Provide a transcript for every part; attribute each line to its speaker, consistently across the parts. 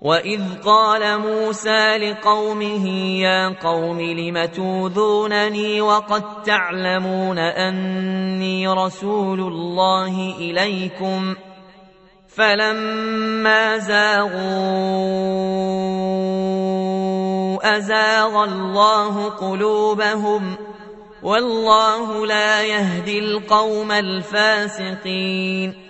Speaker 1: واذ قال موسى لقومه يا قوم لم توذونني وقد تعلمون اني رسول الله اليكم فلما زاغوا ازاغ الله قلوبهم والله لا يهدي القوم الفاسقين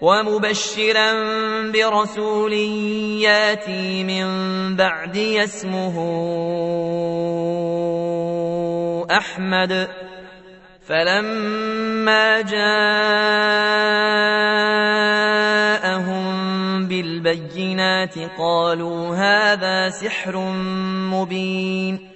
Speaker 1: ومبشرا برسول ياتي من بعدي اسمه أحمد. فلما جاءهم بالبينات قالوا هذا سحر مبين.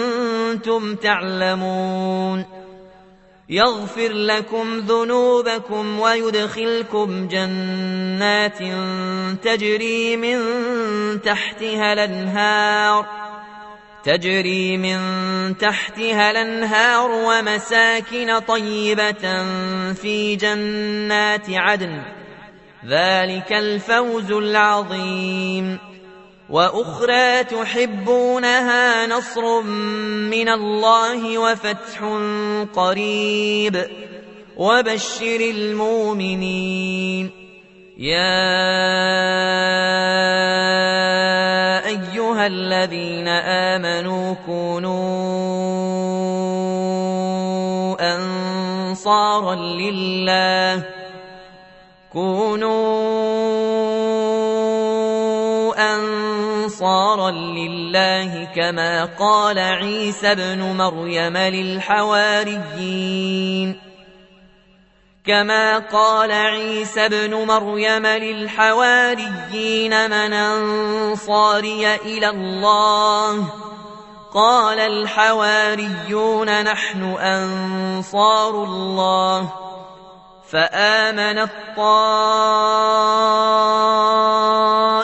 Speaker 1: تعلمون. يغفر لكم ذنوبكم ويدخلكم جنات تجري من تحتها الأنهار تجري من تحتها الأنهار ومساكن طيبة في جنات عدن. ذلك الفوز العظيم. وأخرى تحبونها نصر من الله وفتح قريب. وبشر المؤمنين. يا أيها الذين آمنوا كونوا أنصارا لله. كونوا انصارا لله كما قال عيسى ابن مريم للحواريين. كما قال عيسى ابن مريم للحواريين من انصاري إلى الله؟ قال الحواريون نحن انصار الله. فآمنت